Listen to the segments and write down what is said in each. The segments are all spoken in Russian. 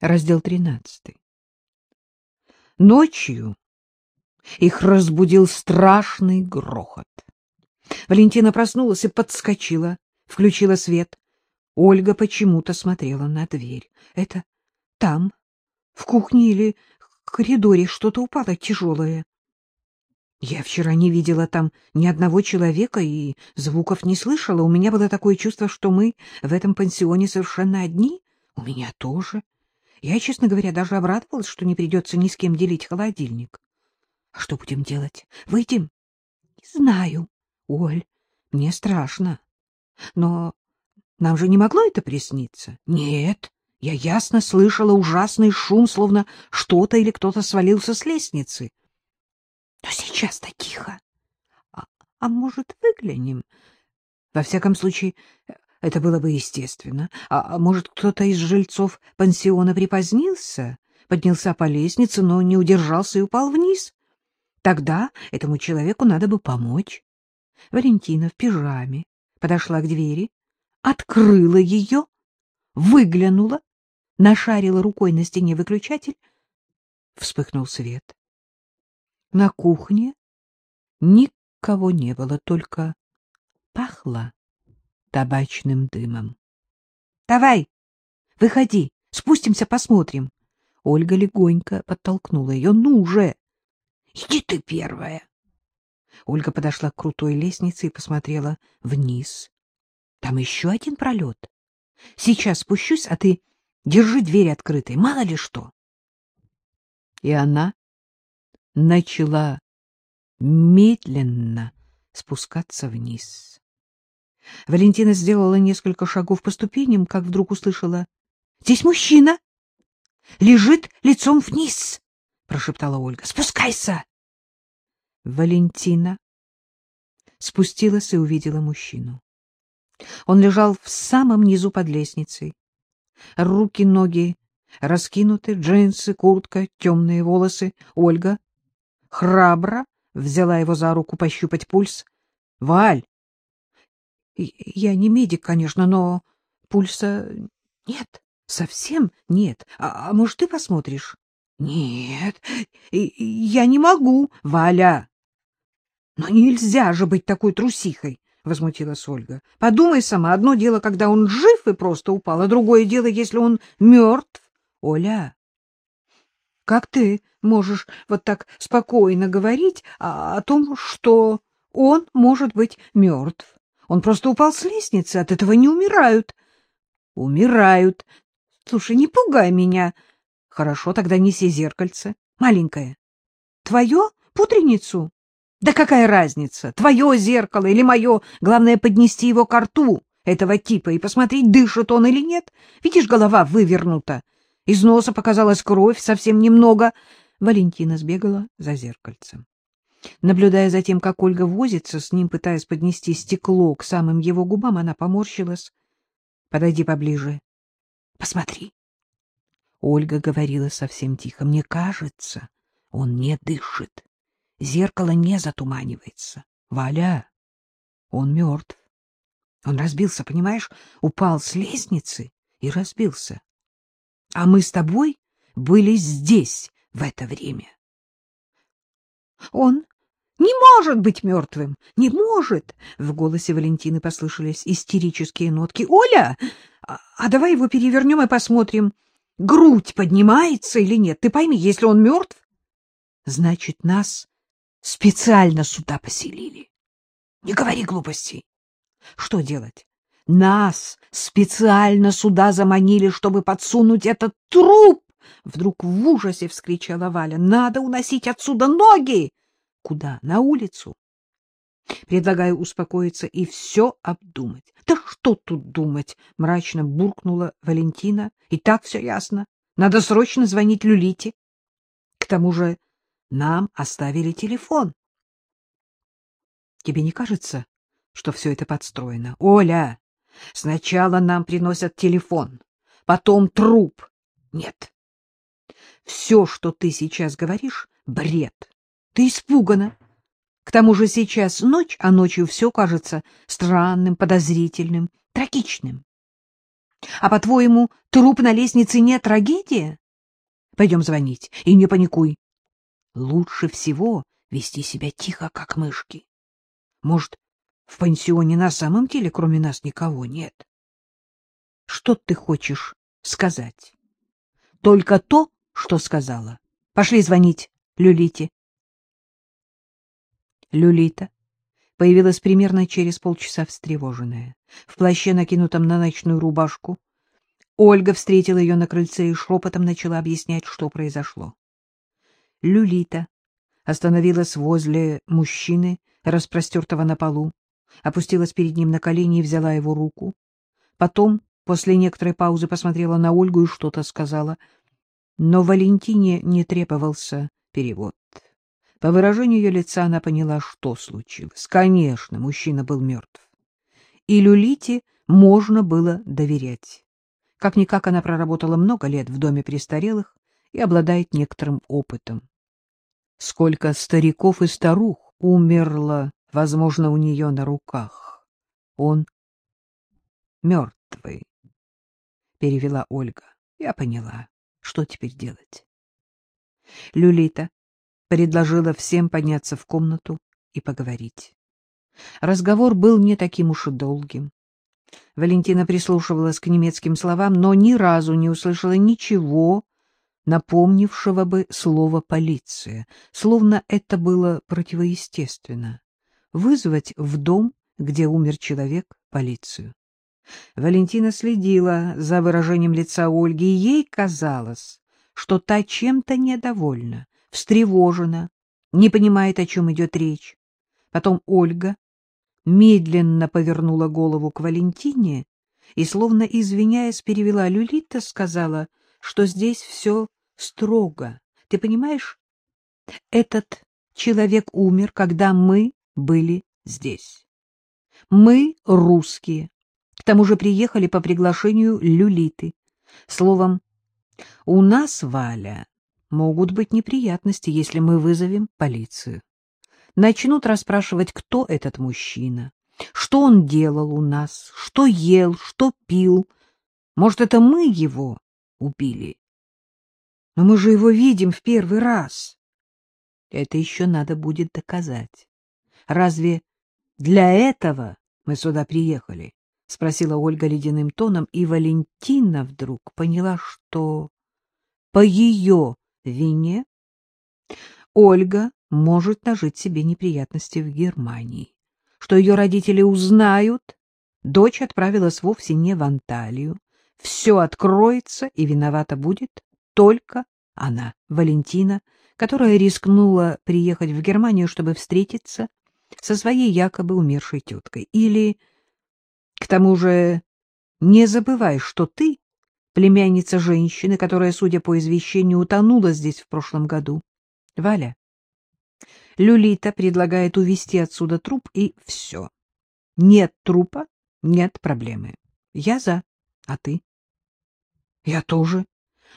Раздел тринадцатый. Ночью их разбудил страшный грохот. Валентина проснулась и подскочила, включила свет. Ольга почему-то смотрела на дверь. Это там, в кухне или коридоре, что-то упало тяжелое. Я вчера не видела там ни одного человека и звуков не слышала. У меня было такое чувство, что мы в этом пансионе совершенно одни. У меня тоже. Я, честно говоря, даже обрадовалась, что не придется ни с кем делить холодильник. А что будем делать? Выйдем? Не знаю. Оль, мне страшно. Но нам же не могло это присниться? Нет. Я ясно слышала ужасный шум, словно что-то или кто-то свалился с лестницы. Но сейчас-то тихо. А, а может, выглянем? Во всяком случае, это было бы естественно. А, а может, кто-то из жильцов пансиона припозднился, поднялся по лестнице, но не удержался и упал вниз? Тогда этому человеку надо бы помочь. Валентина в пижаме подошла к двери, открыла ее, выглянула, нашарила рукой на стене выключатель. Вспыхнул свет. На кухне никого не было, только пахло табачным дымом. — Давай, выходи, спустимся, посмотрим. Ольга легонько подтолкнула ее. — Ну же! Иди ты первая. Ольга подошла к крутой лестнице и посмотрела вниз. Там еще один пролет. Сейчас спущусь, а ты держи дверь открытой, мало ли что. И она начала медленно спускаться вниз. Валентина сделала несколько шагов по ступеням, как вдруг услышала. — Здесь мужчина! Лежит лицом вниз! — прошептала Ольга. — Спускайся! Валентина спустилась и увидела мужчину. Он лежал в самом низу под лестницей. Руки, ноги раскинуты, джинсы, куртка, темные волосы. Ольга храбро взяла его за руку пощупать пульс. — Валь! — Я не медик, конечно, но пульса нет, совсем нет. А, а может, ты посмотришь? — Нет, я не могу, Валя. — Но нельзя же быть такой трусихой, — возмутилась Ольга. — Подумай сама, одно дело, когда он жив и просто упал, а другое дело, если он мертв. — Оля, как ты можешь вот так спокойно говорить о, о том, что он может быть мертв? Он просто упал с лестницы, от этого не умирают. — Умирают. Слушай, не пугай меня. Хорошо, тогда неси зеркальце. Маленькое. Твое? Путреницу? Да какая разница, твое зеркало или мое? Главное, поднести его к рту этого типа и посмотреть, дышит он или нет. Видишь, голова вывернута. Из носа показалась кровь, совсем немного. Валентина сбегала за зеркальцем. Наблюдая за тем, как Ольга возится с ним, пытаясь поднести стекло к самым его губам, она поморщилась. — Подойди поближе. — Посмотри. Ольга говорила совсем тихо. — Мне кажется, он не дышит. Зеркало не затуманивается. Валя, он мертв. Он разбился, понимаешь? Упал с лестницы и разбился а мы с тобой были здесь в это время. Он не может быть мертвым, не может! В голосе Валентины послышались истерические нотки. Оля, а, а давай его перевернем и посмотрим, грудь поднимается или нет. Ты пойми, если он мертв, значит, нас специально сюда поселили. Не говори глупостей. Что делать? Нас специально сюда заманили, чтобы подсунуть этот труп! Вдруг в ужасе вскричала Валя. Надо уносить отсюда ноги! Куда? На улицу? Предлагаю успокоиться и все обдумать. Да что тут думать? Мрачно буркнула Валентина. И так все ясно. Надо срочно звонить Люлите. К тому же нам оставили телефон. Тебе не кажется, что все это подстроено? Оля, Сначала нам приносят телефон, потом труп. Нет. Все, что ты сейчас говоришь, — бред. Ты испугана. К тому же сейчас ночь, а ночью все кажется странным, подозрительным, трагичным. А по-твоему, труп на лестнице не трагедия? Пойдем звонить, и не паникуй. Лучше всего вести себя тихо, как мышки. Может, в пансионе на самом деле кроме нас никого нет? Что ты хочешь сказать? Только то, что сказала. Пошли звонить Люлите. Люлита появилась примерно через полчаса встревоженная. В плаще, накинутом на ночную рубашку, Ольга встретила ее на крыльце и шепотом начала объяснять, что произошло. Люлита остановилась возле мужчины, распростертого на полу, опустилась перед ним на колени и взяла его руку. Потом, после некоторой паузы, посмотрела на Ольгу и что-то сказала. Но Валентине не требовался перевод. По выражению ее лица она поняла, что случилось. Конечно, мужчина был мертв. И Люлите можно было доверять. Как-никак она проработала много лет в доме престарелых и обладает некоторым опытом. Сколько стариков и старух умерло, возможно, у нее на руках. Он мертвый, — перевела Ольга. Я поняла, что теперь делать. Люлита предложила всем подняться в комнату и поговорить. Разговор был не таким уж и долгим. Валентина прислушивалась к немецким словам, но ни разу не услышала ничего, напомнившего бы слово «полиция», словно это было противоестественно. Вызвать в дом, где умер человек, полицию. Валентина следила за выражением лица Ольги, и ей казалось, что та чем-то недовольна, встревожена, не понимает, о чем идет речь. Потом Ольга медленно повернула голову к Валентине и, словно извиняясь, перевела Люлита, сказала, что здесь все строго. Ты понимаешь, этот человек умер, когда мы были здесь. Мы русские, к тому же приехали по приглашению Люлиты. Словом, у нас, Валя, могут быть неприятности, если мы вызовем полицию. Начнут расспрашивать, кто этот мужчина, что он делал у нас, что ел, что пил. Может, это мы его убили? Но мы же его видим в первый раз. Это еще надо будет доказать. Разве для этого мы сюда приехали? — спросила Ольга ледяным тоном, и Валентина вдруг поняла, что по ее вине Ольга может нажить себе неприятности в Германии, что ее родители узнают, дочь отправилась вовсе не в Анталию, все откроется, и виновата будет только она, Валентина, которая рискнула приехать в Германию, чтобы встретиться со своей якобы умершей теткой. Или, к тому же, не забывай, что ты племянница женщины, которая, судя по извещению, утонула здесь в прошлом году. Валя, Люлита предлагает увезти отсюда труп, и все. Нет трупа, нет проблемы. Я за, а ты? Я тоже.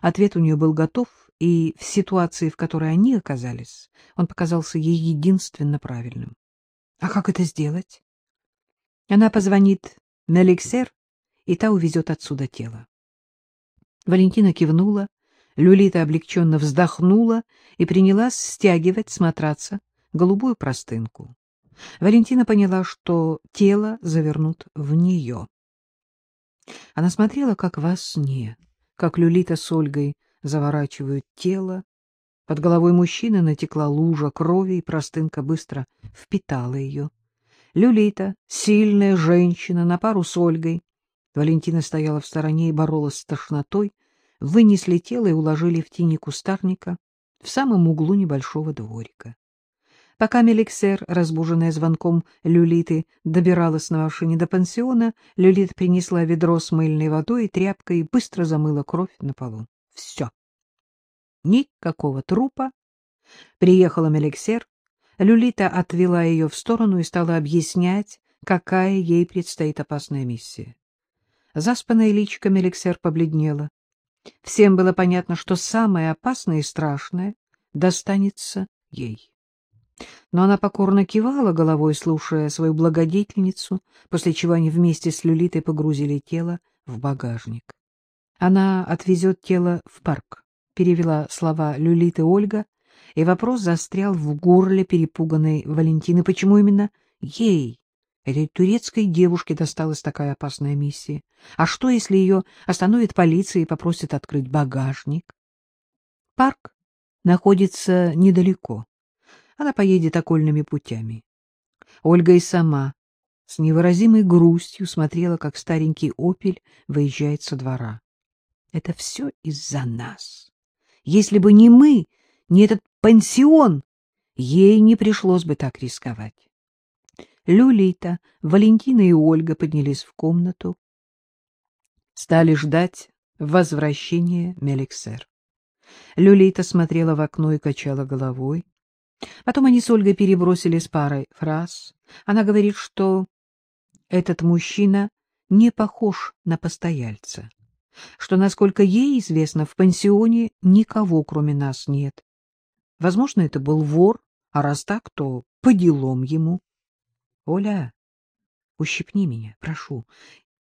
Ответ у нее был готов, и в ситуации, в которой они оказались, он показался ей единственно правильным. А как это сделать? Она позвонит Меликсер, и та увезет отсюда тело. Валентина кивнула, Люлита облегченно вздохнула и принялась стягивать с голубую простынку. Валентина поняла, что тело завернут в нее. Она смотрела, как во сне, как Люлита с Ольгой заворачивают тело. Под головой мужчины натекла лужа крови, и простынка быстро впитала ее. Люлита, сильная женщина, на пару с Ольгой, Валентина стояла в стороне и боролась с тошнотой, вынесли тело и уложили в тени кустарника в самом углу небольшого дворика. Пока Меликсер, разбуженная звонком Люлиты, добиралась на машине до пансиона, Люлит принесла ведро с мыльной водой и тряпкой и быстро замыла кровь на полу. Все. Никакого трупа. Приехала Меликсер. Люлита отвела ее в сторону и стала объяснять, какая ей предстоит опасная миссия. Заспанная личико Меликсер побледнела. Всем было понятно, что самое опасное и страшное достанется ей. Но она покорно кивала головой, слушая свою благодетельницу, после чего они вместе с Люлитой погрузили тело в багажник. Она отвезет тело в парк, перевела слова Люлиты Ольга, и вопрос застрял в горле перепуганной Валентины. Почему именно ей, этой турецкой девушке, досталась такая опасная миссия? А что, если ее остановит полиция и попросит открыть багажник? Парк находится недалеко. Она поедет окольными путями. Ольга и сама с невыразимой грустью смотрела, как старенький «Опель» выезжает со двора. Это все из-за нас. Если бы не мы, не этот пансион, ей не пришлось бы так рисковать. Люлита, Валентина и Ольга поднялись в комнату. Стали ждать возвращения Меликсер. Люлита смотрела в окно и качала головой. Потом они с Ольгой перебросились парой фраз. Она говорит, что этот мужчина не похож на постояльца, что, насколько ей известно, в пансионе никого, кроме нас, нет. Возможно, это был вор, а раз так, то по делам ему. — Оля, ущипни меня, прошу.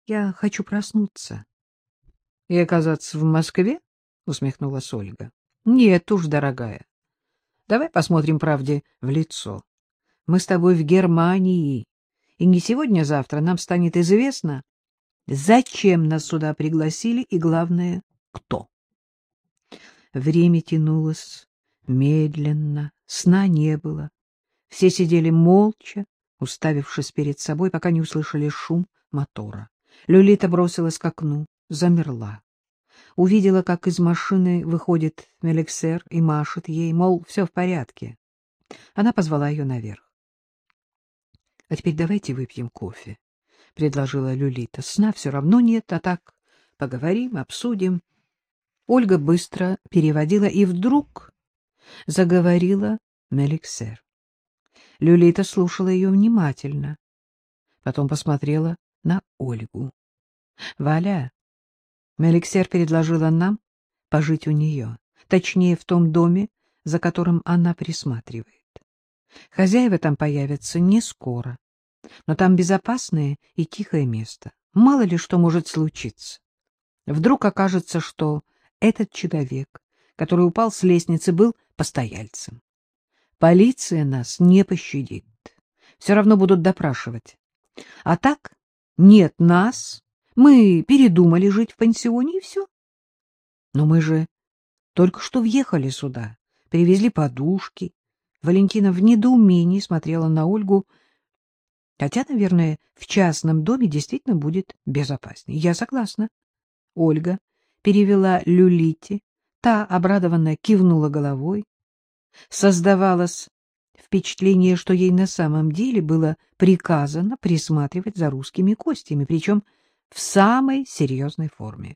Я хочу проснуться. — И оказаться в Москве? — усмехнулась Ольга. — Нет уж, дорогая. Давай посмотрим правде в лицо. Мы с тобой в Германии, и не сегодня-завтра нам станет известно, зачем нас сюда пригласили и, главное, кто. Время тянулось медленно, сна не было. Все сидели молча, уставившись перед собой, пока не услышали шум мотора. Люлита бросилась к окну, замерла увидела, как из машины выходит Мелексер и машет ей, мол, все в порядке. Она позвала ее наверх. — А теперь давайте выпьем кофе, — предложила Люлита. — Сна все равно нет, а так поговорим, обсудим. Ольга быстро переводила, и вдруг заговорила Меликсер. Люлита слушала ее внимательно, потом посмотрела на Ольгу. — Валя, Меликсер предложила нам пожить у нее, точнее, в том доме, за которым она присматривает. Хозяева там появятся не скоро, но там безопасное и тихое место. Мало ли что может случиться. Вдруг окажется, что этот человек, который упал с лестницы, был постояльцем. Полиция нас не пощадит. Все равно будут допрашивать. А так нет нас, мы передумали жить в пансионе, и все. Но мы же только что въехали сюда, привезли подушки. Валентина в недоумении смотрела на Ольгу, хотя, наверное, в частном доме действительно будет безопаснее. Я согласна. Ольга перевела Люлите, та обрадованно кивнула головой. Создавалось впечатление, что ей на самом деле было приказано присматривать за русскими костями, причем в самой серьезной форме.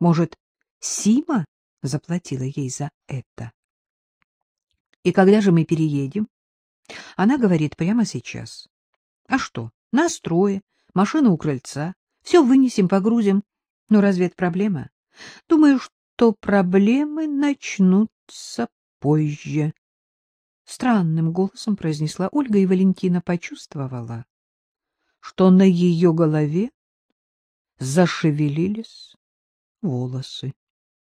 Может, Сима заплатила ей за это? И когда же мы переедем? Она говорит прямо сейчас. А что, нас трое, машина у крыльца, все вынесем, погрузим. Ну, разве это проблема? Думаю, что проблемы начнутся позже. Странным голосом произнесла Ольга, и Валентина почувствовала, что на ее голове зашевелились волосы.